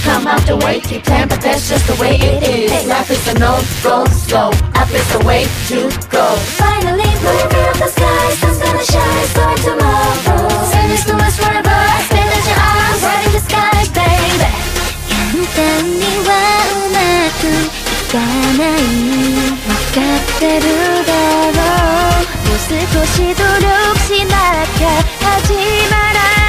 come out the way to plan, but that's just the way it is. Life is a no go slow. Up is the way to go. Finally, moving up the sky, sun's gonna shine, so tomorrow. Send us to us forever, spin out your arms, right in the sky, baby. 簡単にはうまくいかないわかってるだろうもう少し努力しなきゃ始まら